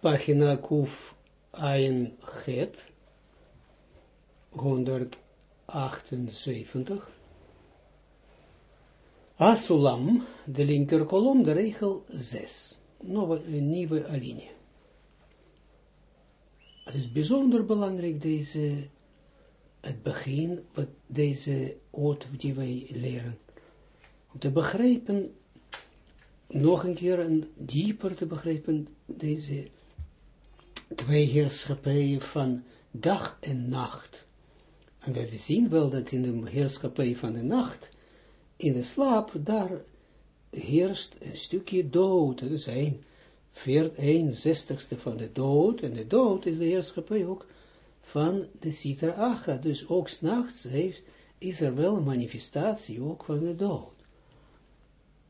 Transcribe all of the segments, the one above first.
pagina Kuf Ein Het, 178. Asulam, de linker kolom, de regel 6. een nieuwe alinea. Het is bijzonder belangrijk, deze, het begin, wat deze oot die wij leren. Om te begrijpen, nog een keer en dieper te begrijpen, deze twee heerschappijen van dag en nacht. En we zien wel dat in de heerschappij van de nacht, in de slaap, daar heerst een stukje dood. Dat is een, een zestigste van de dood. En de dood is de heerschappij ook van de Sitra Agra. Dus ook s'nachts is er wel een manifestatie ook van de dood.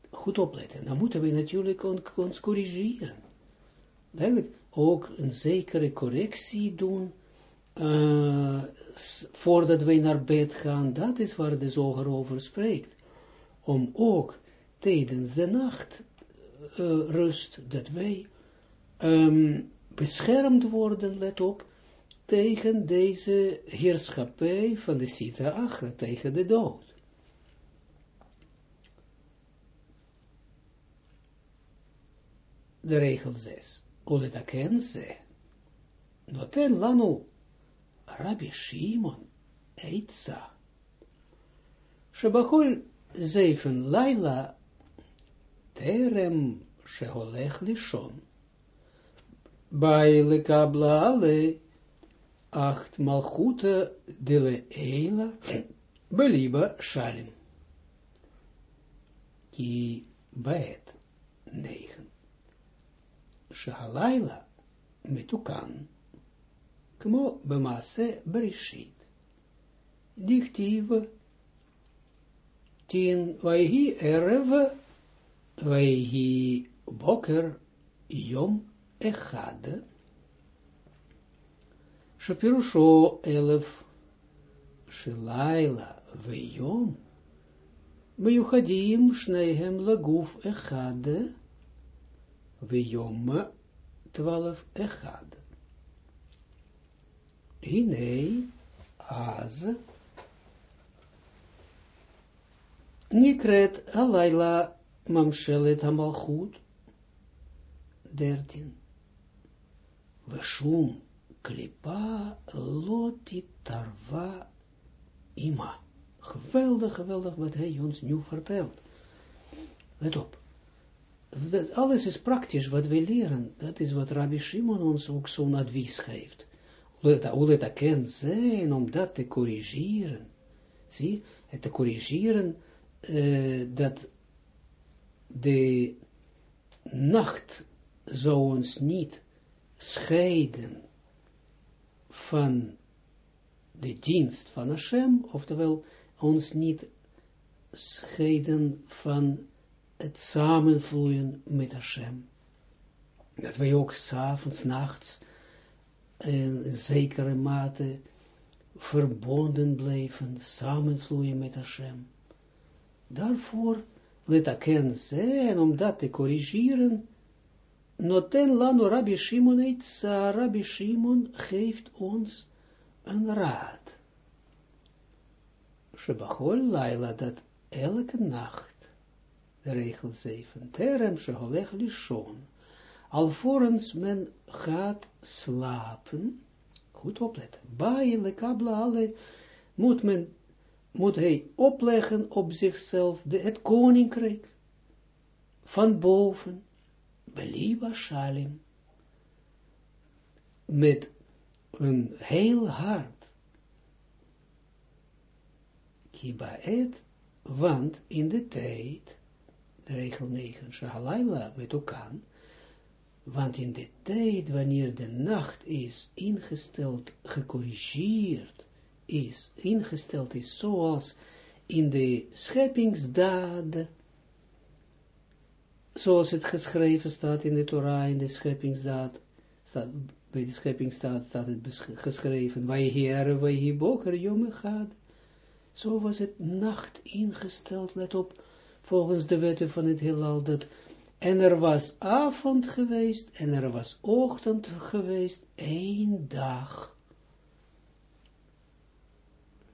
Goed opletten. Dan moeten we natuurlijk ons corrigeren. Duidelijk, ook een zekere correctie doen, uh, voordat wij naar bed gaan, dat is waar de zoger over spreekt. Om ook tijdens de nacht uh, rust, dat wij um, beschermd worden, let op, tegen deze heerschappij van de Sita Achra, tegen de dood. De regel 6. Uletaken ze. Noten lanu Rabbi Shimon Eitza. Shebachol zeven laila terem sheholech lishon. Bij lekabla ale acht malchuta dele eila beliba shalim. Ki baet negen. Shahalayla metukan. Kmo bemase berishit. Dichtiv tien vaihi erev vaihi boker yom echad. Shapirusho elef shilayla vayom. Meyuchadim shnehem laguf echad. Vayom twaalf echad. Hinei, az, Nikret alayla mamshelet hamalchut, dertien. Veshum klipa loti tarva ima. Geweldig, geweldig wat hij ons nu vertelt. Let op. Dat alles is praktisch wat we leren. Dat is wat Rabbi Shimon ons ook zo'n advies geeft het kan zijn om dat te corrigeren. Zie, het te corrigeren uh, dat de nacht zou ons niet scheiden van de dienst van Hashem, oftewel ons niet scheiden van het samenvloeien met Hashem. Dat wij ook s'avonds, nachts, in zekere mate verbonden blijven, samenvloeien met Hashem. Daarvoor letaken zijn, om dat te corrigeren, noten lano Rabbi Shimon eitza, Rabbi Shimon geeft ons een raad. Shebachol laila, dat elke nacht, regel 7, terem sheholech lishon, alvorens men gaat slapen, goed opletten, bij de kabla alle, moet men, moet hij opleggen op zichzelf de, het koninkrijk, van boven, beliba shalim, met een heel hart, kibaet, want in de tijd, regel 9, shahalayla met elkaar, want in de tijd, wanneer de nacht is ingesteld, gecorrigeerd is, ingesteld is zoals in de scheppingsdaad, zoals het geschreven staat in de Torah, in de scheppingsdaad, staat, bij de scheppingsdaad staat het geschreven, wij heren, wij hier boker, jongen gaat. Zo was het nacht ingesteld, let op, volgens de wetten van het heelal, dat En er was avond geweest, en er was ochtend geweest, één dag.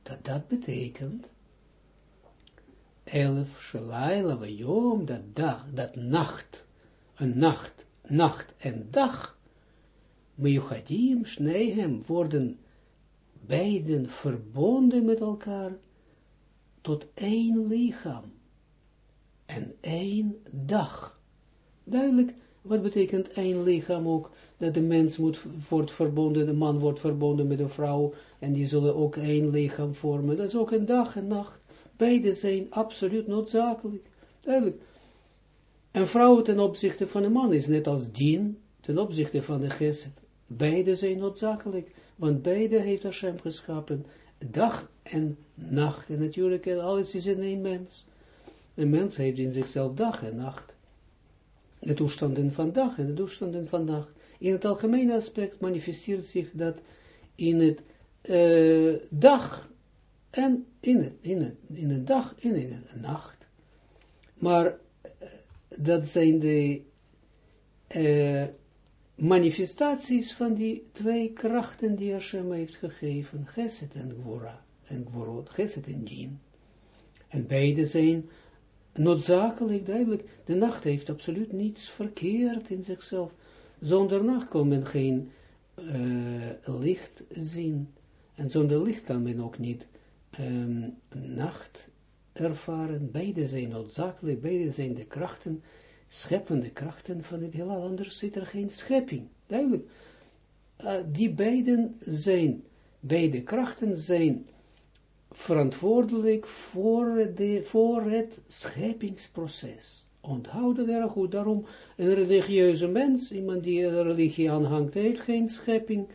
Dat dat betekent, elf shalaila vajom, dat dag, dat nacht, een nacht, nacht en dag, meyuchadim, sneihem, worden beiden verbonden met elkaar, tot één lichaam, en één dag. Duidelijk, wat betekent één lichaam ook, dat de mens moet, wordt verbonden, de man wordt verbonden met de vrouw, en die zullen ook één lichaam vormen. Dat is ook een dag en nacht. Beide zijn absoluut noodzakelijk. Duidelijk. Een vrouw ten opzichte van een man is net als dien ten opzichte van de geset. Beide zijn noodzakelijk, want beide heeft Hashem geschappen. Dag en nacht. En natuurlijk, alles is in één mens. Een mens heeft in zichzelf dag en nacht. De toestanden van dag en de toestanden van nacht. In het algemene aspect manifesteert zich dat in het uh, dag en in, het, in, het, in een dag en in een nacht. Maar uh, dat zijn de uh, manifestaties van die twee krachten die Hashem heeft gegeven, Geset en Gwora, en Gworot, Geset en Dien. En beide zijn noodzakelijk, duidelijk, de nacht heeft absoluut niets verkeerd in zichzelf. Zonder nacht kan men geen uh, licht zien. En zonder licht kan men ook niet um, nacht ervaren. Beide zijn noodzakelijk, beide zijn de krachten, scheppende krachten van het heelal. Anders zit er geen schepping. Duidelijk. Uh, die beiden zijn, beide krachten zijn verantwoordelijk voor, de, voor het scheppingsproces. Onthoud dat erg goed. Daarom een religieuze mens, iemand die een religie aanhangt, heeft geen schepping,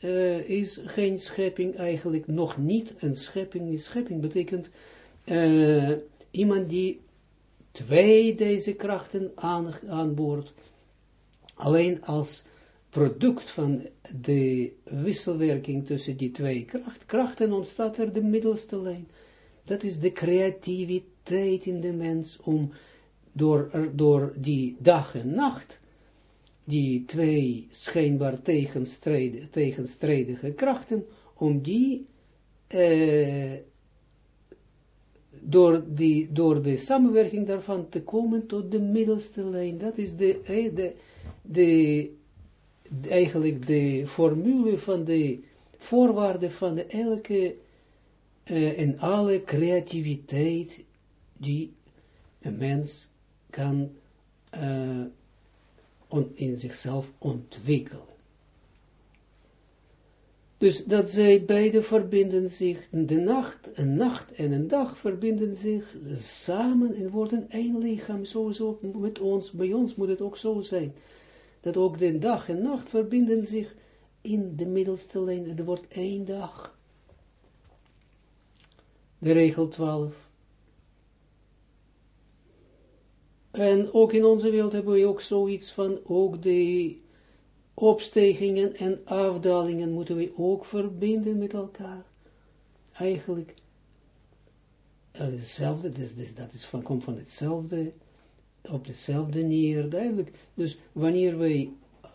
uh, is geen schepping eigenlijk nog niet een schepping. Is schepping betekent uh, iemand die twee deze krachten aan, aanboort, alleen als product van de wisselwerking tussen die twee kracht, krachten ontstaat er de middelste lijn. Dat is de creativiteit in de mens om door, door die dag en nacht, die twee schijnbaar tegenstrijdige, tegenstrijdige krachten, om die eh, door, die, door de samenwerking daarvan te komen tot de middelste lijn. Dat is de, eh, de, de eigenlijk de formule van de voorwaarden van de elke uh, en alle creativiteit die een mens kan uh, on, in zichzelf ontwikkelen. Dus dat zij beide verbinden zich, de nacht, een nacht en een dag verbinden zich samen en worden één lichaam. Sowieso met ons, bij ons moet het ook zo zijn dat ook de dag en nacht verbinden zich in de middelste lijn. Er wordt één dag. De regel 12. En ook in onze wereld hebben we ook zoiets van, ook de opstegingen en afdalingen moeten we ook verbinden met elkaar. Eigenlijk, hetzelfde, dat is van, komt van hetzelfde op dezelfde neer, duidelijk. Dus wanneer wij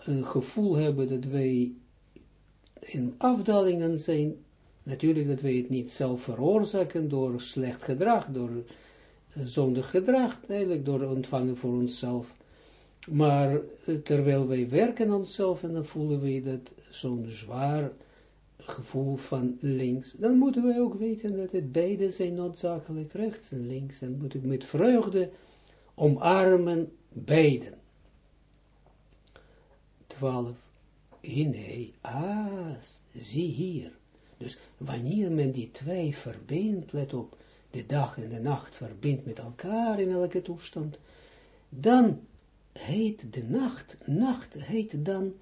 een gevoel hebben dat wij in afdalingen zijn, natuurlijk dat wij het niet zelf veroorzaken door slecht gedrag, door zondig gedrag, eigenlijk door ontvangen voor onszelf. Maar terwijl wij werken aan onszelf en dan voelen wij dat zo'n zwaar gevoel van links, dan moeten wij ook weten dat het beide zijn noodzakelijk rechts en links en moet ik met vreugde omarmen beiden. 12. Hine, ah, zie hier. Dus wanneer men die twee verbindt, let op, de dag en de nacht verbindt met elkaar in elke toestand, dan heet de nacht, nacht heet dan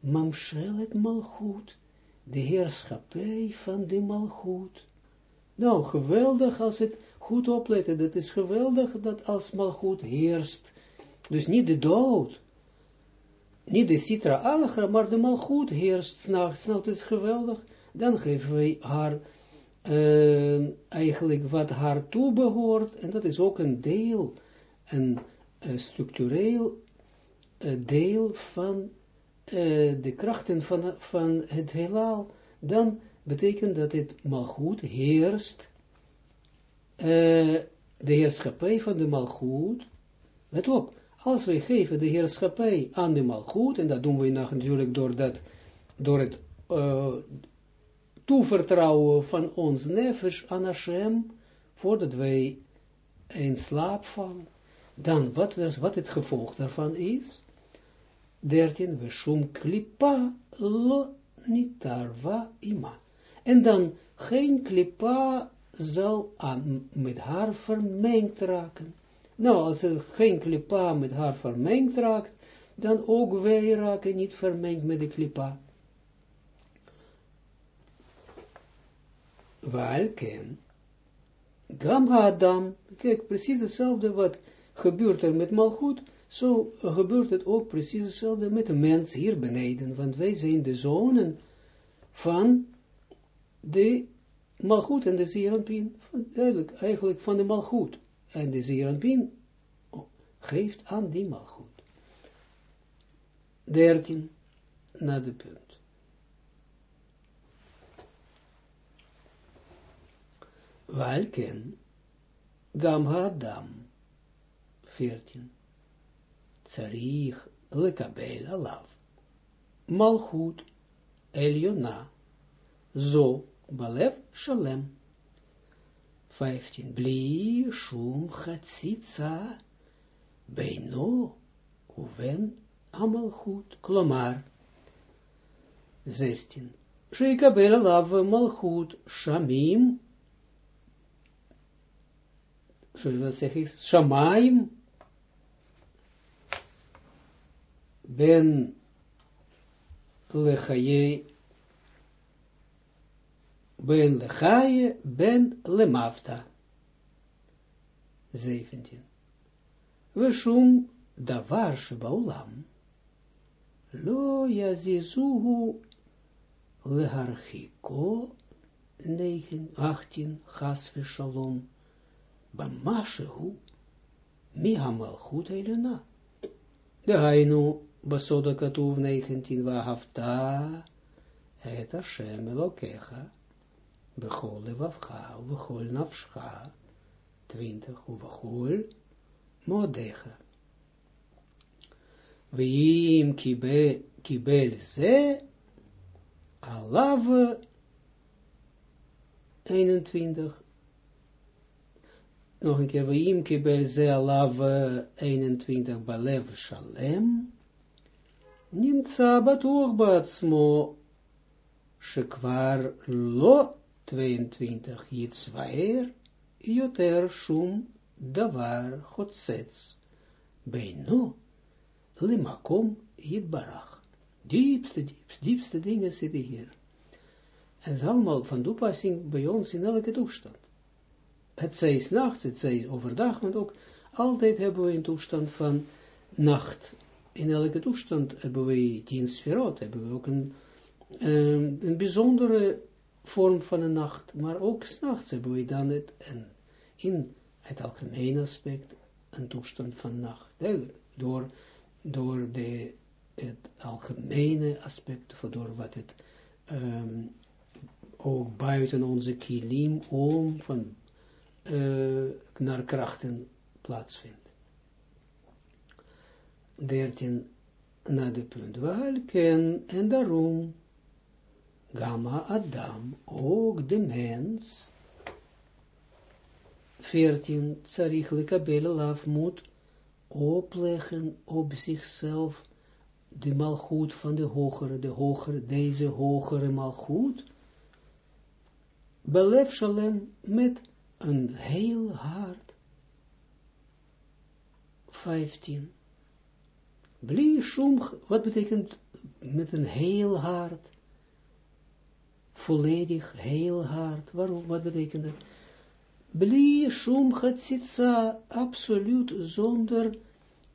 Mamshelet Malchut, de heerschappij van de Malchut. Nou, geweldig als het goed opletten, dat is geweldig dat als goed heerst, dus niet de dood, niet de citra algra, maar de malgoed heerst s'nachts, nou dat is geweldig, dan geven wij haar uh, eigenlijk wat haar toebehoort, en dat is ook een deel, een, uh, structureel uh, deel van de krachten van, van het heelal, dan betekent dat het malgoed heerst, de heerschappij van de malgoed, let op, als wij geven de heerschappij aan de malgoed, en dat doen we natuurlijk door, dat, door het uh, toevertrouwen van ons nefesh aan Hashem, voordat wij in slaap vallen, dan wat, wat het gevolg daarvan is, 13, we shum klipa lo nitarva ima. En dan geen klipa zal aan, met haar vermengd raken. Nou, als er geen klipa met haar vermengd raakt, dan ook wij raken niet vermengd met de klipa. Welken, Gam Adam, kijk, precies hetzelfde wat gebeurt er met Malchut, zo gebeurt het ook precies hetzelfde met de mens hier beneden, want wij zijn de zonen van de Malchut en de Zeranpin, duidelijk, eigenlijk van de Malchut. En de Zeranpin geeft aan die Malchut. 13, naar de punt. Walken, Gam Adam, 14. Tsarich lekabel alav. Malchut, Eliona, zo, balev shalem. 15. Bli shum chatzitza, beino, uven amalchut, klomar. 16. Sheikabel alav malchut, shamim, Shamaim, ben lechaye, ben lechaye, ben lemafta. 17. Veshum davar shebaulam, lo yazizuhu leharchiko, 9, 18, chas shalom, Bamashehu, Mihamalchut. De Hainu, Basoda Katuv 19, Wahafta, Et Hashem Elokecha, Bechol Levavcha, Bechol Nafscha, 20, Ubechol Modecha. Vim kibel ze, alav 21, nog een keer, Weim kibel ze alav 21 balev shalem, nimtza batuch batsmo, shekwar 22 yitzvaer, yoter shum davar chotsets, beino limakom yitbarach. Diepste, diepste, diepste dingen zitten hier. En het is allemaal van toepassing bij ons in elke toestand het zij s'nachts, het zij overdag, want ook altijd hebben we een toestand van nacht. In elke toestand hebben we tien sferot, hebben we ook een, um, een bijzondere vorm van een nacht, maar ook s'nachts hebben we dan het, en in het algemene aspect, een toestand van nacht. Door, door de, het algemene aspect, door wat het um, ook buiten onze kilim om, van uh, naar krachten plaatsvindt. 13 naar de punt welken en daarom gamma Adam, ook de mens, 14 tsarich lekabel moet opleggen op zichzelf de malgoed van de hogere, de hogere, deze hogere malgoed, belef shalem met een heel hart. 15. Bli wat betekent met een heel hart? Volledig heel hart. Waarom, wat betekent dat? Bli shum chatzitza, absoluut zonder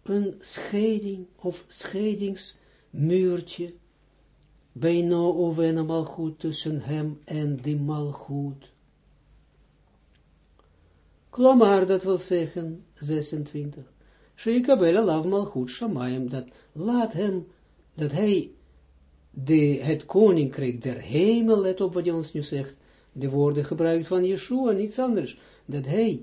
een scheiding of scheidingsmuurtje. Bijna of een malgoed tussen hem en die malgoed. Klomar, dat wil zeggen, 26. Sheikabel alav malchut shamayim, dat laat hem, dat hij de, het koninkrijk der hemel, let op wat je ons nu zegt, de woorden gebruikt van Yeshua, niets anders, dat hij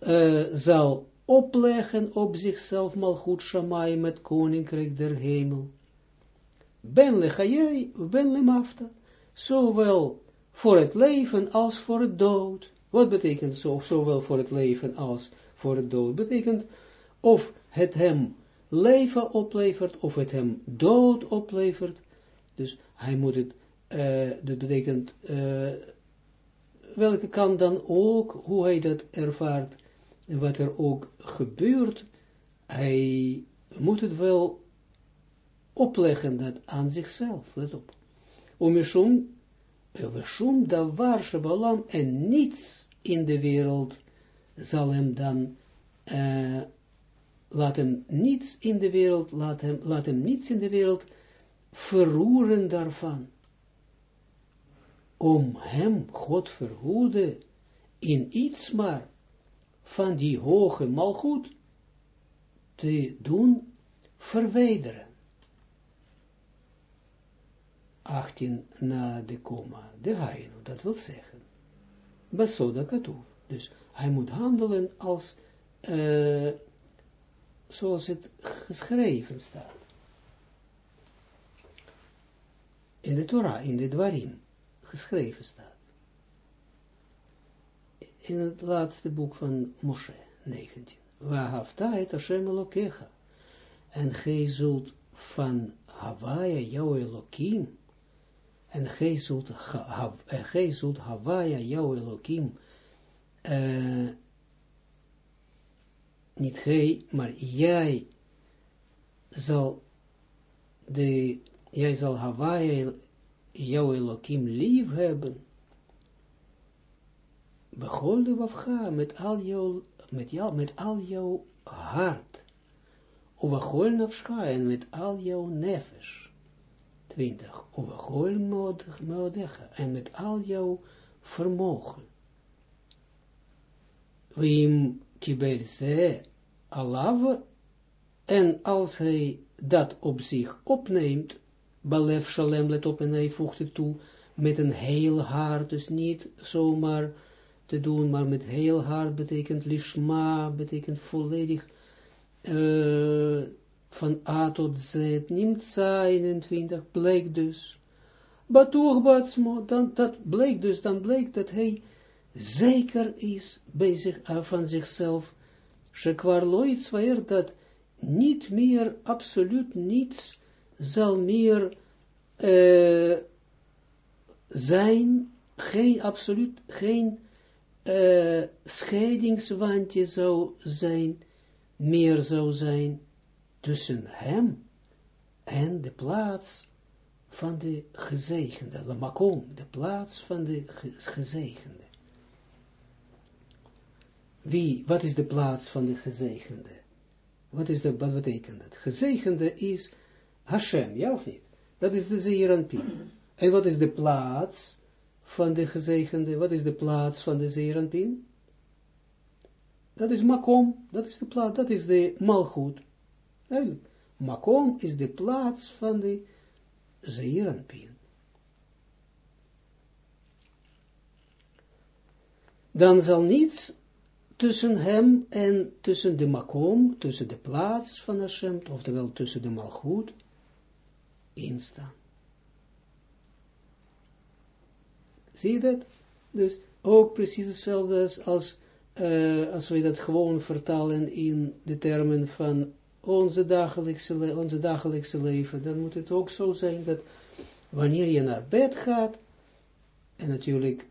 uh, zal opleggen op zichzelf malchut shamayim, het koninkrijk der hemel. Ben lechayei, ben lemafta, zowel voor het leven als voor het dood. Wat betekent zo, zowel voor het leven als voor het dood? Betekent of het hem leven oplevert, of het hem dood oplevert. Dus hij moet het, uh, dat betekent, uh, welke kan dan ook, hoe hij dat ervaart, wat er ook gebeurt, hij moet het wel opleggen dat aan zichzelf, let op. Om Veshum davar shebalam en niets in de wereld zal hem dan, uh, laat hem niets in de wereld, laat hem, laat hem niets in de wereld verroeren daarvan. Om hem, God verhoede, in iets maar van die hoge malgoed te doen verwijderen. 18 na de komma, de hainu, dat wil zeggen. Basoda katoef. Dus hij moet handelen als, uh, zoals het geschreven staat. In de Torah, in de Dwarim, geschreven staat. In het laatste boek van Moshe, 19. Wahavta het Hashem Elokecha. En gij zult van Hawaii, jouw Elohim, en gij zult, ha, gij zult Hawaia, jouw Elohim, uh, niet gij, maar jij zal de, jij zal Hawaia, jouw Elohim lief hebben, begolde wafga met al jouw, met jou, met al jouw hart, of nafscha en met al jouw nefesh. 20. Overgol meodecha. En met al jouw vermogen. Wim kibel alav. En als hij dat op zich opneemt, balef shalem, let op en hij voegt het toe, met een heel hart, dus niet zomaar te doen, maar met heel hart betekent lishma, betekent volledig uh, van A tot Z, nimtza 21, bleek dus. Batuch batsmo, dan, dat bleek dus, dan bleek dat hij zeker is bezig uh, van zichzelf. Shekwar loit dat niet meer, absoluut niets, zal meer zijn, geen, absoluut, geen uh, scheidingswandje zou zijn, meer zou zijn, tussen hem en de plaats van de gezegende, de makom, de plaats van de gezegende. Wie, wat is de plaats van de gezegende? Wat, is de, wat betekent dat? Gezegende is Hashem, ja of niet? Dat is de Zeeranpin. En wat is de plaats van de gezegende? Wat is de plaats van de Zeeranpin? Dat is Makom, dat is de plaats, dat is de Malchut. Makom is de plaats van de Zeeranpien. Dan zal niets tussen hem en tussen de makom, tussen de plaats van Hashem, oftewel tussen de malgoed, instaan. Zie je dat? Dus ook precies hetzelfde als, als, als we dat gewoon vertalen in de termen van onze dagelijkse, onze dagelijkse leven, dan moet het ook zo zijn dat wanneer je naar bed gaat, en natuurlijk,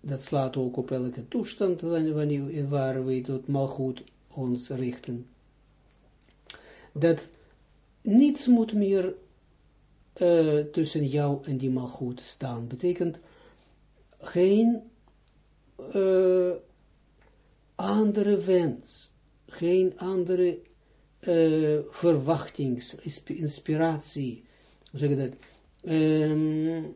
dat slaat ook op elke toestand wanneer, waar we tot malgoed ons richten, dat niets moet meer uh, tussen jou en die malgoed staan. Betekent geen uh, andere wens, geen andere uh, verwachtings, inspiratie, zeg dat, um,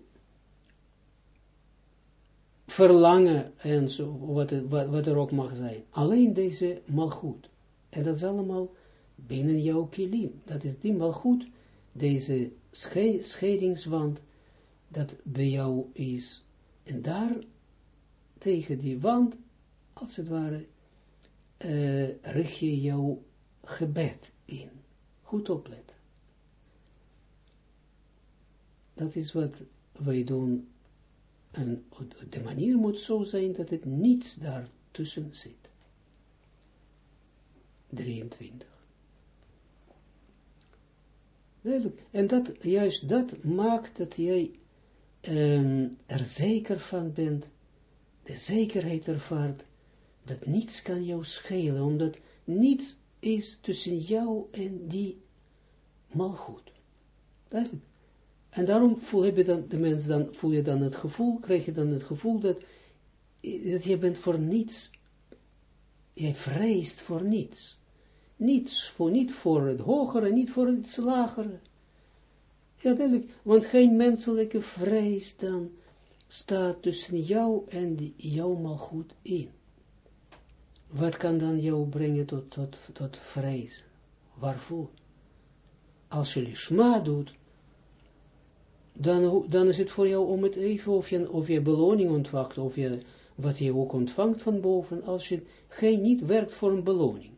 verlangen en zo, wat, wat, er ook mag zijn. Alleen deze malgoed. En dat is allemaal binnen jouw kilim. Dat is die goed, deze scheidingswand, dat bij jou is. En daar, tegen die wand, als het ware, uh, richt je jouw gebed in. Goed opletten. Dat is wat wij doen. En de manier moet zo zijn dat het niets daar tussen zit. 23. En dat, juist dat maakt dat jij um, er zeker van bent, de zekerheid ervaart, dat niets kan jou schelen, omdat niets is tussen jou en die malgoed. Duidelijk. En daarom voel je dan, de mens dan, voel je dan het gevoel, krijg je dan het gevoel dat, dat je bent voor niets, je vreest voor niets. Niets, voor, niet voor het hogere, niet voor het lagere. Ja, duidelijk, want geen menselijke vrees dan staat tussen jou en die, jou mal goed in. Wat kan dan jou brengen tot, tot, tot vrees? Waarvoor? Als je lishma doet, dan, dan is het voor jou om het even of je, of je beloning ontvangt, of je, wat je ook ontvangt van boven, als je geen niet werkt voor een beloning.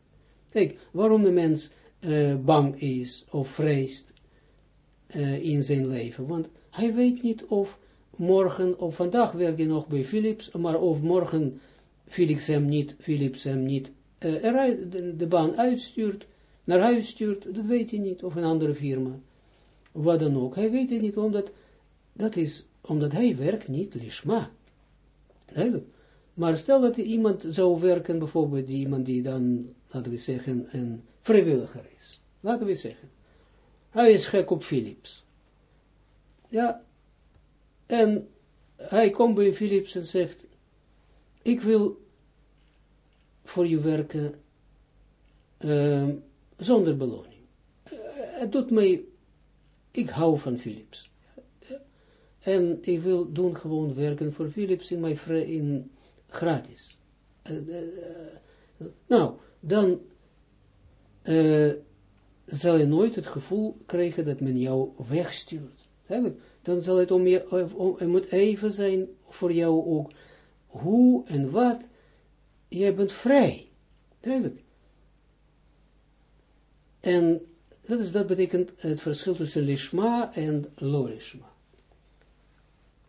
Kijk, waarom de mens uh, bang is of vreest uh, in zijn leven, want hij weet niet of morgen of vandaag werkt hij nog bij Philips, maar of morgen Philips hem niet, Philips hem niet eruit, de, de, baan uitstuurt, naar huis stuurt, dat weet hij niet, of een andere firma, wat dan ook. Hij weet het niet, omdat, dat is, omdat hij werkt niet lishma. Duidelijk. Maar stel dat iemand zou werken, bijvoorbeeld iemand die dan, laten we zeggen, een vrijwilliger is. Laten we zeggen. Hij is gek op Philips. Ja. En hij komt bij Philips en zegt, ik wil voor je werken uh, zonder beloning. Uh, het doet mij, ik hou van Philips. En ik wil doen gewoon werken voor Philips in in gratis. Uh, nou, dan zal je nooit het gevoel krijgen dat men jou wegstuurt. Dan zal het om je, het moet even zijn voor jou ook, hoe en wat, jij bent vrij. Duidelijk. En dat, is, dat betekent het verschil tussen lishma en lorishma.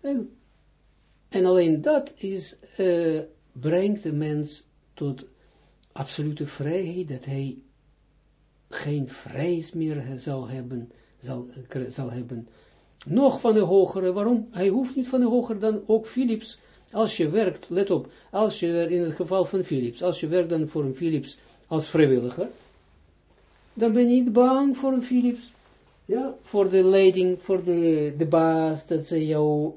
En en alleen dat is, uh, brengt de mens tot absolute vrijheid, dat hij geen vrees meer zal hebben, zal, zal hebben. Nog van de hogere, waarom? Hij hoeft niet van de hogere dan ook Philips, als je werkt, let op, als je in het geval van Philips, als je werkt dan voor een Philips als vrijwilliger, dan ben je niet bang voor een Philips, ja, voor de leiding, voor de, de baas, dat ze jou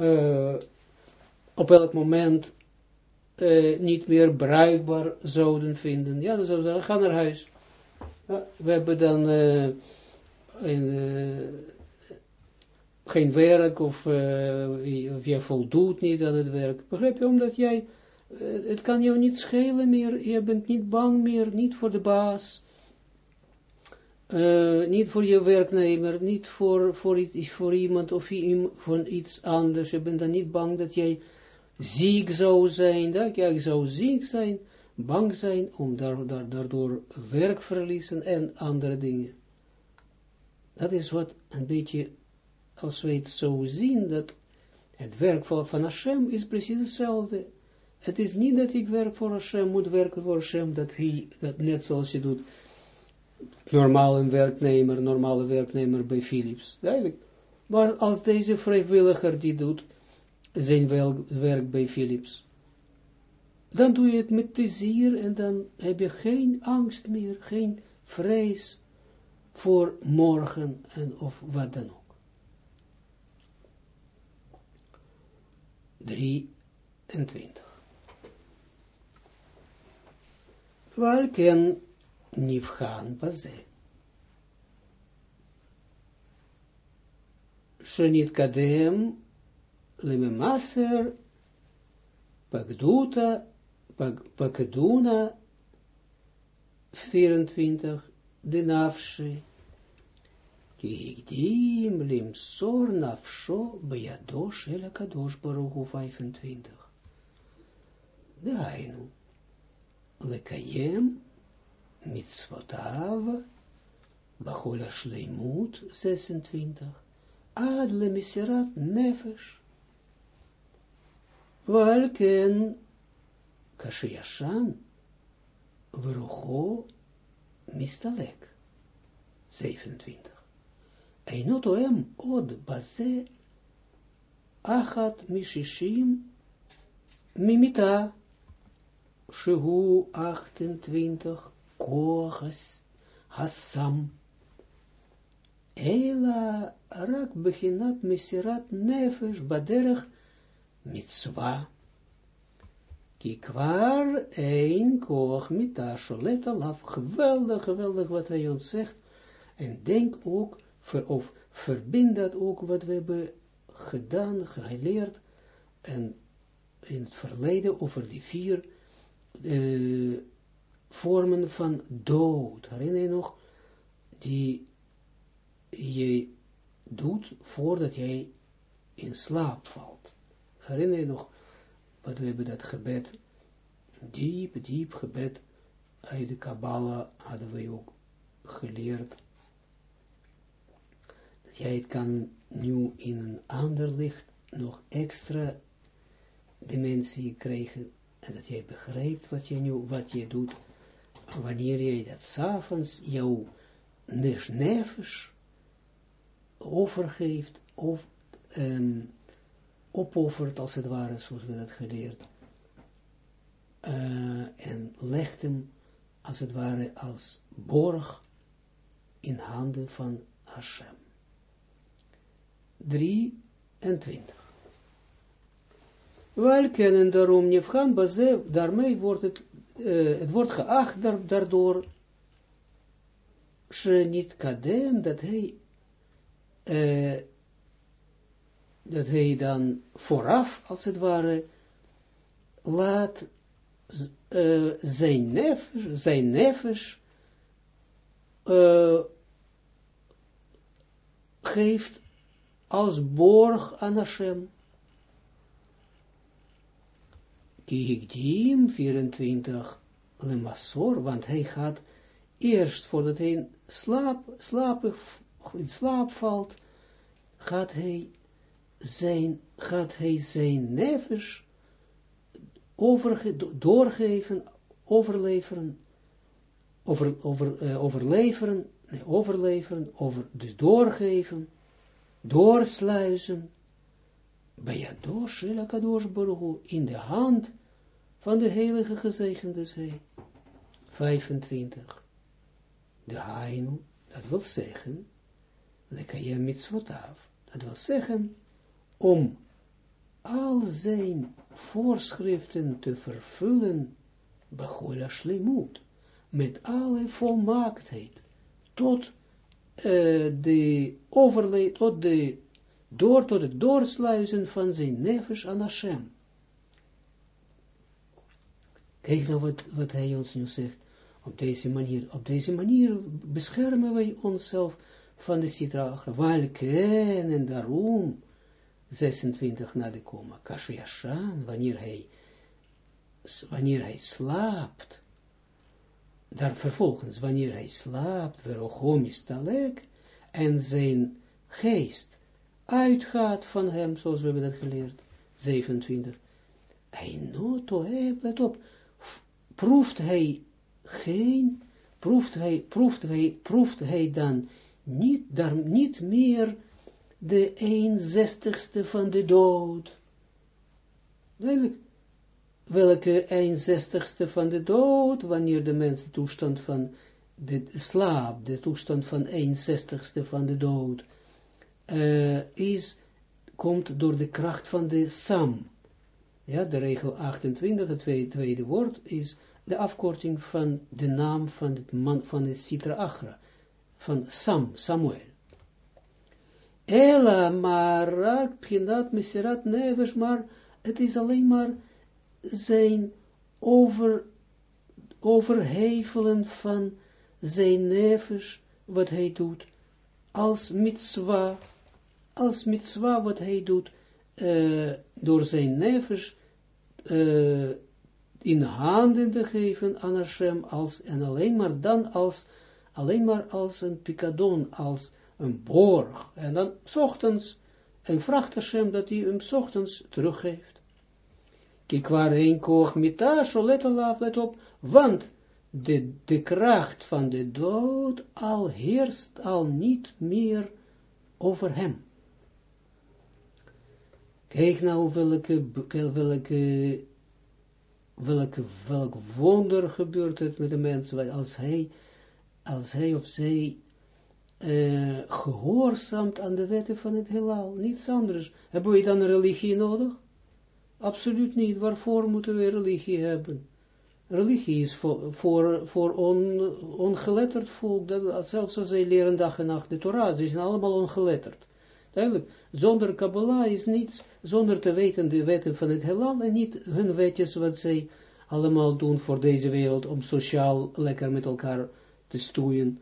uh, op elk moment uh, niet meer bruikbaar zouden vinden. Ja, dan zouden ze zeggen, ga naar huis. Ja, we hebben dan uh, een, uh, geen werk of, of jij voldoet niet aan het werk. Begrijp je? Omdat jij, het kan jou niet schelen meer, je bent niet bang meer, niet voor de baas. Uh, niet voor je werknemer, niet voor, iemand of iets anders. Je bent dan niet bang dat jij ziek zou zijn, dat jij zou ziek zijn, bang zijn om daar, daar, daardoor werk verliezen en andere dingen. Dat is wat een beetje, als we het zo zien, dat het werk van, van Hashem is precies hetzelfde. Het is niet dat ik werk voor Hashem, moet werken voor Hashem, dat hij, dat net zoals je doet, normaal een werknemer, normale werknemer bij Philips. Maar als deze vrijwilliger die doet, zijn werk bij Philips. Dan doe je het met plezier en dan heb je geen angst meer, geen vrees voor morgen en of wat dan ook. 23. Welken nivgaan baze. Shenit kadem lememaser pagduta pagduna 24, de nafshe. Kikdim limsor nafsho bejado shel kadosh baruch 25. De hainu. Mitzvotav bachol shleimut 26. Ad le misirat nefesh. Walken kashiyashan Verucho mistalek. 27. Einotoem od baze achat mishishim mimita shehu 28 koachas hasam Ela rak beginat misirat nefesh baderach mitzwa. Ki kwar een koach mita sholet alaf. Geweldig, geweldig wat hij ons zegt. En denk ook of verbind dat ook wat we hebben gedaan, geleerd, en in het verleden over die vier uh, vormen van dood. Herinner je nog, die je doet voordat jij in slaap valt. Herinner je nog, wat we hebben dat gebed, diep, diep gebed, uit de Kabbalah hadden we ook geleerd, jij het kan nu in een ander licht nog extra dimensie krijgen, en dat jij begrijpt wat je nu, wat je doet, wanneer jij dat s'avonds jouw nefesh overgeeft, of um, opoffert, als het ware, zoals we dat geleerd, uh, en legt hem, als het ware, als borg in handen van Hashem. 23. Wij kennen daarom Nefgan Baze, daarmee wordt het, uh, het wordt geacht daar, daardoor, ze niet kadem, dat hij, uh, dat hij dan vooraf, als het ware, laat uh, zijn nefes, zijn nefes, geeft als borg aan Hashem. Kihikdim 24 lemasor, want hij gaat eerst voordat hij in slaap, slaap, valt, gaat hij zijn, gaat hij zijn nefesh overge, doorgeven, overleveren, over, over, uh, overleveren, nee, overleveren, over, dus doorgeven, doorsluizen, bij Yado Shela Kadosh Baruch in de hand van de heilige gezegende zee. 25. De Hainu, dat wil zeggen, Lekaya Mitzvotav, dat wil zeggen, om al zijn voorschriften te vervullen, Bechola Shlemut, met alle volmaaktheid, tot uh, de overleed, tot de, door, tot het doorsluizen van zijn nefesh aan Hashem. Kijk nou wat, wat hij ons nu zegt. Op deze manier, op deze manier beschermen wij onszelf van de citra Walken en daarom 26 na de koma. Kashyashan, wanneer hij wanneer hij slaapt, daar vervolgens, wanneer hij slaapt, verochomis talek, en zijn geest uitgaat van hem, zoals we hebben dat geleerd, 27. Hij noto, let op, proeft hij geen, proeft hij, proeft hij, proeft hij dan niet, daar, niet meer de 61ste van de dood. Welke 61ste van de dood, wanneer de mens de toestand van de slaap, de toestand van 61ste van de dood, uh, is, komt door de kracht van de sam. Ja, de regel 28, het tweede woord, is de afkorting van de naam van het man van de Sitra Achra, van Sam, Samuel. Ela, maar, Pchinat, Mesirat, Neves, maar het is alleen maar zijn over, overhevelen van zijn nefesh, wat hij doet, als mitzwa, als mitzwa wat hij doet, uh, door zijn nefesh, uh, in handen te geven aan Hashem, als, en alleen maar dan als, alleen maar als een picadon, als een borg, en dan ochtends, en vraagt Hashem dat hij hem ochtends teruggeeft. Kijk waar een koog mita, let let op, want de, de kracht van de dood al heerst al niet meer over hem. Kijk nou welke, welke, welke, welk wonder gebeurt het met de mensen, als hij, als hij of zij uh, gehoorzaamt aan de wetten van het heelal, niets anders. Hebben we dan een religie nodig? Absoluut niet. Waarvoor moeten we religie hebben? Religie is voor, voor, voor on, ongeletterd volk, dat, zelfs als zij leren dag en nacht de Torah, ze zijn allemaal ongeletterd. Duidelijk, zonder Kabbalah is niets, zonder te weten de wetten van het heelal en niet hun wetjes wat zij allemaal doen voor deze wereld om sociaal lekker met elkaar te stoeien.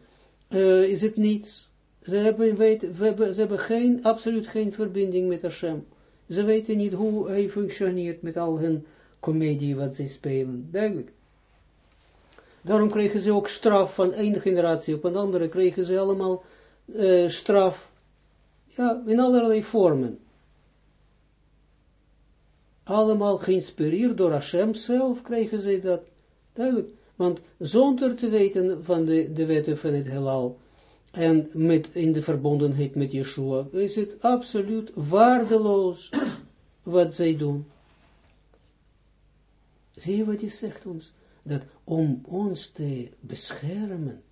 Uh, is het niets. Ze hebben, we hebben, ze hebben geen, absoluut geen verbinding met Hashem. Ze weten niet hoe hij functioneert met al hun comedie wat zij spelen. Duidelijk. Daarom kregen ze ook straf van één generatie op een andere, kregen ze allemaal uh, straf, ja, in allerlei vormen. Allemaal geïnspireerd door Hashem zelf kregen ze dat, duidelijk. Want zonder te weten van de, de wetten van het heelal, en met, in de verbondenheid met Yeshua, is het absoluut waardeloos wat zij doen. Zie je wat hij zegt ons? Dat om ons te beschermen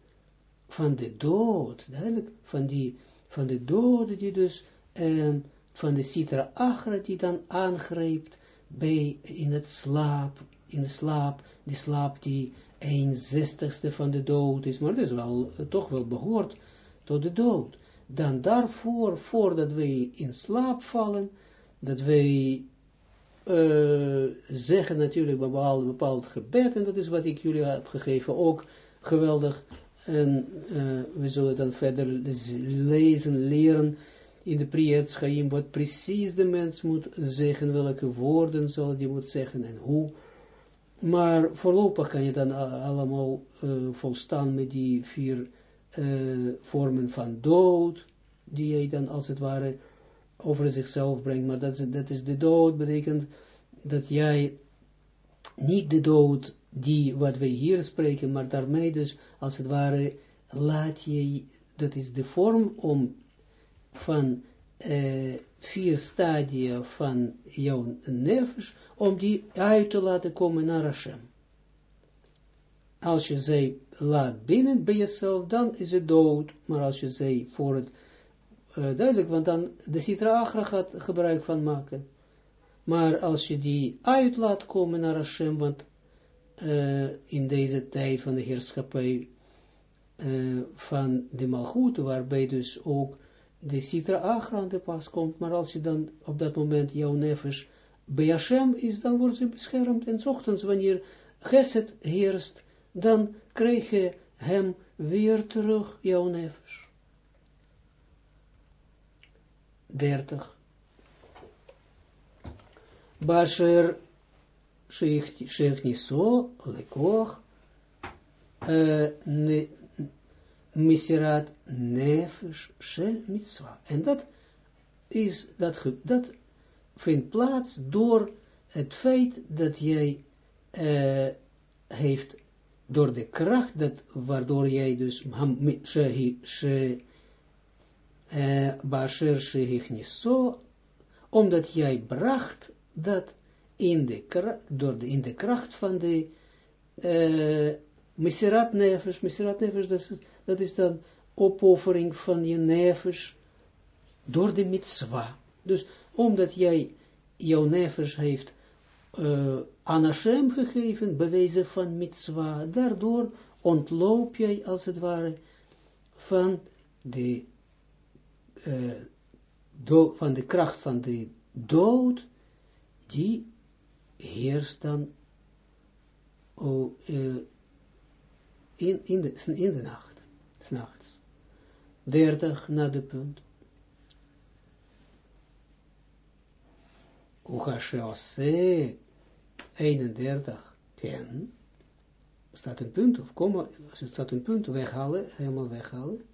van de dood, duidelijk, van, die, van de dood die dus, en van de citra achra die dan aangrijpt bij, in het slaap, in de slaap, die slaap die een zestigste van de dood is, maar dat is wel, toch wel behoort tot de dood. Dan daarvoor, voordat wij in slaap vallen, dat wij uh, zeggen natuurlijk bepaald, bepaald gebed, en dat is wat ik jullie heb gegeven, ook geweldig, en uh, we zullen dan verder lezen, leren, in de Priyat wat precies de mens moet zeggen, welke woorden zal die moet zeggen, en hoe, maar voorlopig kan je dan allemaal uh, volstaan met die vier uh, vormen van dood, die hij dan als het ware over zichzelf brengt. Maar dat is, dat is de dood, betekent dat jij niet de dood die wat wij hier spreken, maar daarmee dus als het ware laat je, dat is de vorm om van uh, vier stadia van jouw nervus, om die uit te laten komen naar Hashem. Als je zij laat binnen bij jezelf, dan is het dood, maar als je zij voor het, uh, duidelijk, want dan de Sitra Agra gaat gebruik van maken. Maar als je die uit laat komen naar Hashem, want uh, in deze tijd van de heerschappij uh, van de Malchut, waarbij dus ook de Sitra Agra aan de pas komt, maar als je dan op dat moment jouw nefesh bij Hashem is, dan wordt ze beschermd. En ochtends, wanneer Geset heerst, dan krijg je hem weer terug, jouw nefesh. 30. Basher Sheikh Niso, Lekoch, Misirat Nefesh Shel Mitzvah. En dat is, dat, dat vindt plaats door het feit dat jij uh, heeft, door de kracht, dat, waardoor jij dus, Basher Shehichniso, omdat jij bracht dat in de, door de, in de kracht van de uh, Mesirat Nefesh, dat is, dan opoffering van je Nefesh door de mitzwa. Dus omdat jij jouw nefesh heeft uh, aan Hashem gegeven, bewezen van mitzwa, daardoor ontloop jij als het ware van de, do, van de kracht van de dood, die heerst dan oh, in, in, de, in de nacht, s'nachts. 30 na de punt. Uchasheose 31 10 staat een punt, of komma, staat een punt weghalen, helemaal weghalen.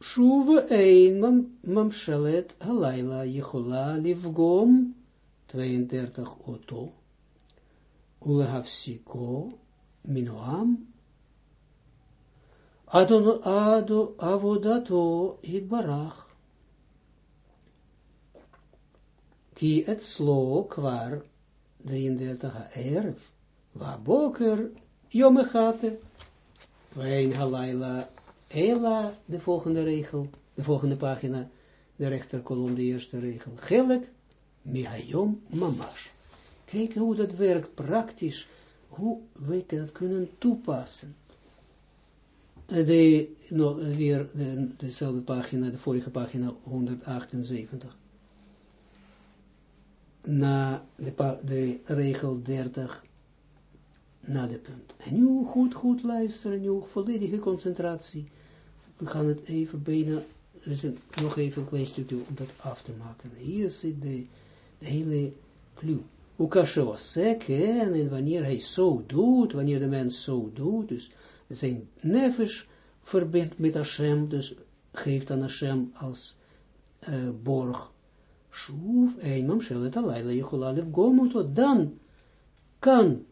Shuve ein mam, mamshalet halayla yichola livgom 32 oto ulehafsiko minoam adon ado avodato hitbarach ki et slo kwar 33 erf wa boker jomechate wein halayla ela de volgende regel de volgende pagina de rechterkolom de eerste regel. Gelet mihayom mamash kijk hoe dat werkt praktisch hoe we dat kunnen toepassen de, no, weer de, dezelfde pagina, de vorige pagina 178 na de, de regel 30 na de punt. En nu goed, goed luisteren, nu volledige concentratie. We gaan het even bijna, dus nog even een klein stukje om dat af te maken. Hier zit de hele clue. Ukasho seken, en wanneer hij zo doet, wanneer de mens zo doet, dus zijn nefesh verbindt met Hashem, dus geeft aan Hashem als uh, borg Shuv eenmaal shelet alayla yichula lefgomuto, dan kan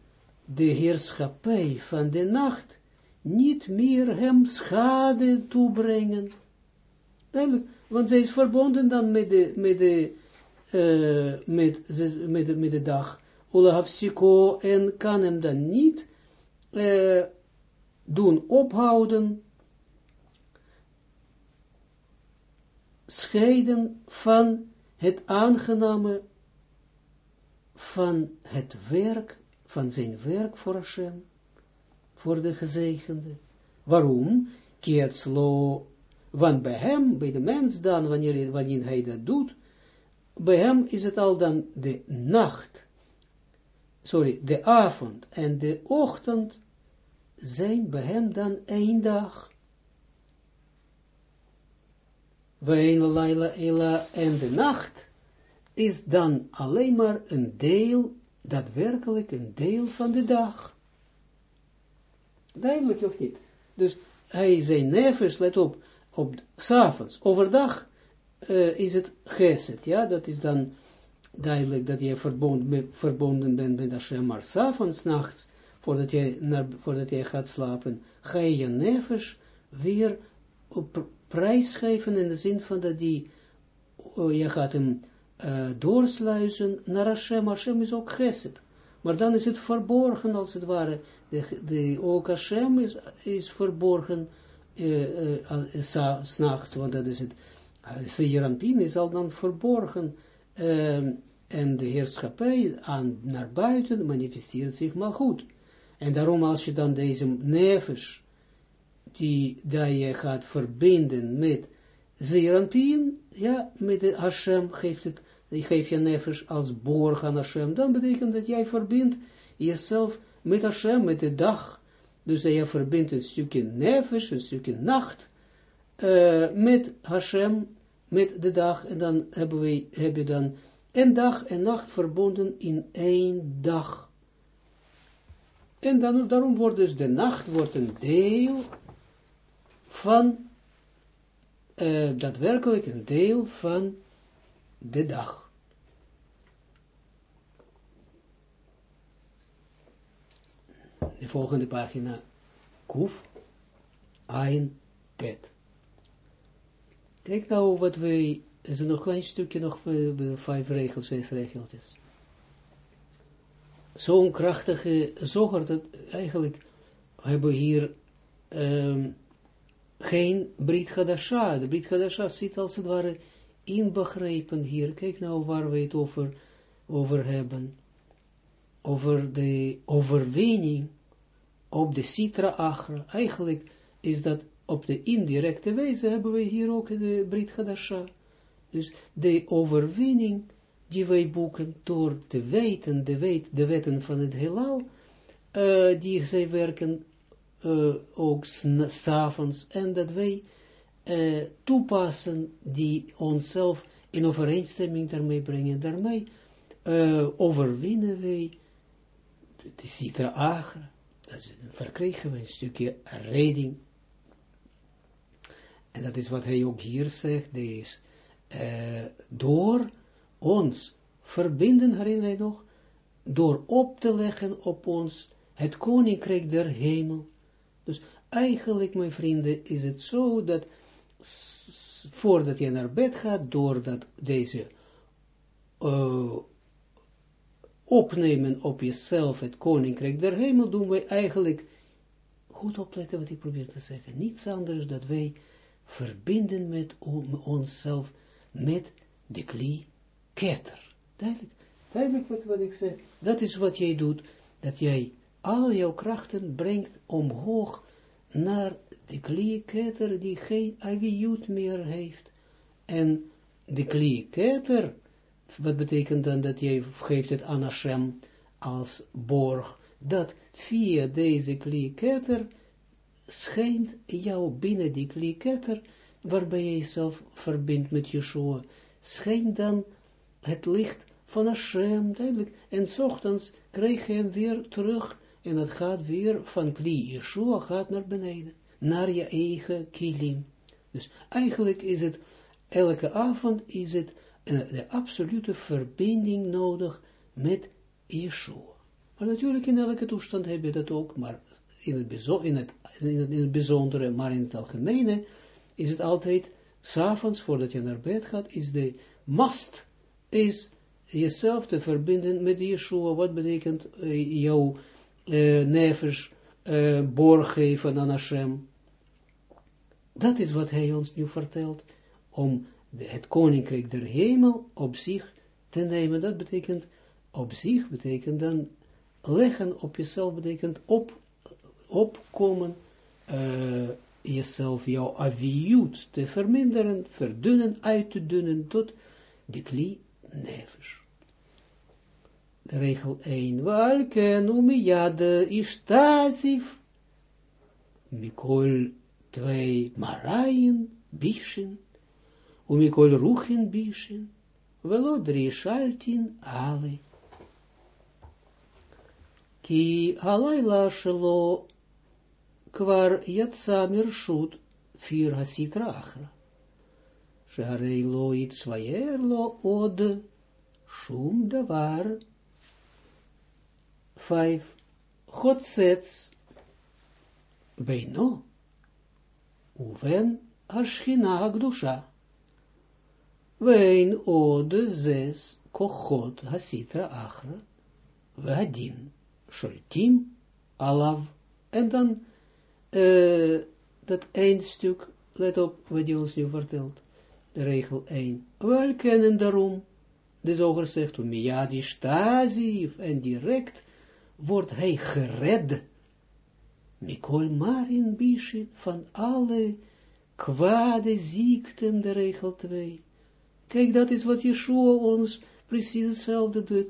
de heerschappij van de nacht niet meer hem schade toebrengen. Want zij is verbonden dan met de, met de, uh, met, met, met de dag. Olahafsiko en kan hem dan niet uh, doen ophouden, scheiden van het aangename van het werk, van zijn werk voor Hashem, voor de gezegende. Waarom? Kietslo, want bij hem, bij de mens dan, wanneer, wanneer hij dat doet, bij hem is het al dan de nacht, sorry, de avond en de ochtend zijn bij hem dan één dag. Wein laila ela en de nacht is dan alleen maar een deel, daadwerkelijk een deel van de dag. Duidelijk of niet? Dus hij zijn nevers, let op, op s'avonds, overdag uh, is het geset, ja, dat is dan duidelijk dat je verbonden, bent met Hashem, maar s'avonds, nachts, voordat je, voordat je gaat slapen, ga je je nevers weer op prijsgeven in de zin van dat die, uh, je gaat hem uh, doorsluizen naar Hashem. Hashem is ook geset. Maar dan is het verborgen als het ware. De, de, ook Hashem is, is verborgen uh, s'nachts, want dat is het. Serampin is al dan verborgen. Ehm, en de heerschappij aan, naar buiten manifesteert zich maar goed. En daarom als je dan deze nevers die, dat je gaat verbinden met Zeranpien, ja, met de Hashem geeft het, geef je nefesh als borg aan Hashem, dan betekent dat jij verbindt jezelf met Hashem, met de dag, dus dat je verbindt een stukje nefesh, een stukje nacht, uh, met Hashem, met de dag, en dan hebben we, heb je dan een dag en nacht verbonden in één dag. En dan, daarom wordt dus de nacht wordt een deel van uh, daadwerkelijk een deel van de dag. De volgende pagina, Kuf, Ein, Tet. Kijk nou wat we, is er nog een klein stukje, nog vijf regels, zes regeltjes. Zo'n krachtige zoger, dat eigenlijk hebben we hier um, geen Brit Hadasha. De Brit Hadasha zit als het ware inbegrepen hier. Kijk nou waar we het over, over hebben. Over de overwinning op de Sitra Achra. Eigenlijk is dat op de indirecte wijze hebben we hier ook de Brit Hadasha. Dus de overwinning die wij boeken door te weten, de, wet, de wetten van het heelal, uh, die zij werken uh, ook s'avonds, en dat wij uh, toepassen die onszelf in overeenstemming daarmee brengen, daarmee overwinnen wij de citra agra, dat verkrijgen we een stukje redding. En dat is wat hij ook hier zegt, dus, uh, door ons verbinden, herinner je nog, door op te leggen op ons het koninkrijk der hemel. Dus eigenlijk, mijn vrienden, is het zo dat voordat je naar bed gaat, doordat deze uh, opnemen op jezelf het koninkrijk der hemel, doen wij eigenlijk, goed opletten wat ik probeer te zeggen, niets anders dat wij verbinden met onszelf met de kli ketter. Duidelijk, duidelijk wat, wat ik zeg. Dat is wat jij doet, dat jij al jouw krachten brengt omhoog naar de klieketter die geen aviut meer heeft. En de klieketter, wat betekent dan dat jij geeft het aan Hashem als borg, dat via deze klieketter schijnt jou binnen die klieketter, waarbij je jezelf verbindt met Yeshua, schijnt dan het licht van Hashem, duidelijk, en ochtends krijg je hem weer terug, en het gaat weer van kli Yeshua gaat naar beneden naar je eigen kilim. Dus eigenlijk is het, elke avond is het een, de absolute verbinding nodig met Yeshua. Maar natuurlijk in elke toestand heb je dat ook, maar in het, in het, in bijzondere, maar in het algemene, is het altijd, s'avonds, voordat je naar bed gaat, is de must, is jezelf te verbinden met Yeshua. Wat betekent uh, jouw uh, nevers uh, borg geven aan Hashem? Dat is wat hij ons nu vertelt, om de, het koninkrijk der hemel op zich te nemen. Dat betekent, op zich betekent dan, leggen op jezelf betekent op, opkomen, uh, jezelf, jouw aviut te verminderen, verdunnen, uit te dunnen, tot de kli. De regel 1. Walken umiyade ishtazif mikol twee maraien bischen, umikol ruchen bischen, velo drie shaltin ale. Ki alayla shelo kvar yatsa mirshut fir hasitra achra. Sharei lo lo od shum davar. Vijf. Godsets. Beino uven Ashchina Agdusha. Wein ode zes kochot hasitra achra, vadin sholtim alav. En dan uh, dat één stuk, let op wat hij ons nu vertelt, de regel 1. Wel kennen daarom, de zoger zegt, miyadi stasiv, en direct wordt hij gered Mikol Marin Bishin van alle kwade ziekten, de regel 2. Kijk, dat is wat Yeshua ons precies hetzelfde doet.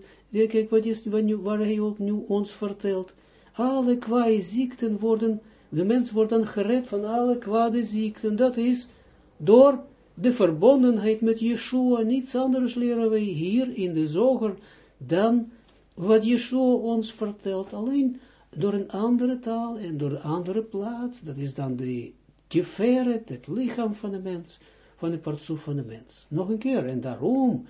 Kijk, wat is, waar hij ook nu ons vertelt. Alle kwade ziekten worden, de mens wordt dan gered van alle kwade ziekten. Dat is door de verbondenheid met Yeshua. Niets anders leren wij hier in de zoger dan wat Yeshua ons vertelt. Alleen door een andere taal en door een andere plaats, dat is dan de tiferet, het lichaam van de mens, van de partsoef van de mens. Nog een keer, en daarom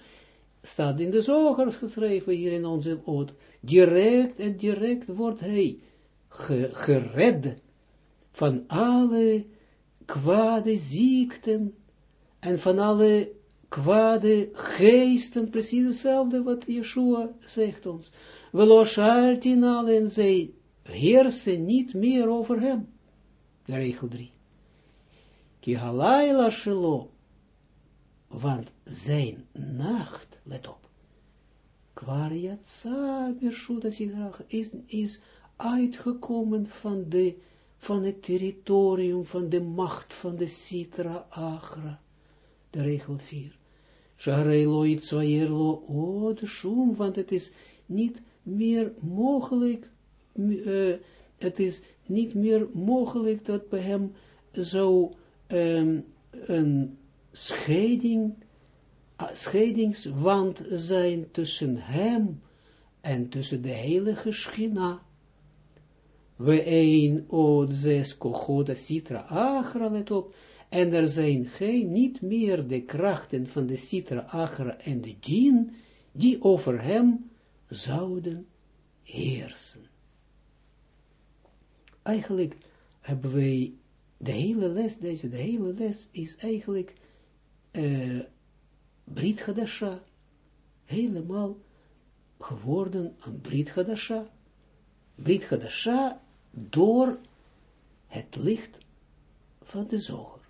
staat in de zogers geschreven hier in onze oud, direct en direct wordt hij gered van alle kwade ziekten en van alle kwade geesten, precies hetzelfde wat Yeshua zegt ons. Velo shaltin en zij heersen niet meer over hem. De regel 3. Ki halayla shelo, want zijn nacht, let op, kwar yatsa bershuta sidrach, is, is uitgekomen van, de, van het territorium, van de macht van de Sitra Agra. De regel 4. Shareilo itzwaierlo, oh, de shum, want het is niet meer mogelijk uh, het is niet meer mogelijk dat bij hem zou um, een scheiding, scheidingswand zijn tussen hem en tussen de heilige Schina. We een od zes kochoda sitra achra, let op, en er zijn geen, niet meer de krachten van de sitra achra en de dien, die over hem zouden heersen. Eigenlijk hebben wij de hele les, deze, de hele les is eigenlijk uh, Brit Hadasha, helemaal geworden een Brit Hadasha. Brit Hadasha door het licht van de zoger.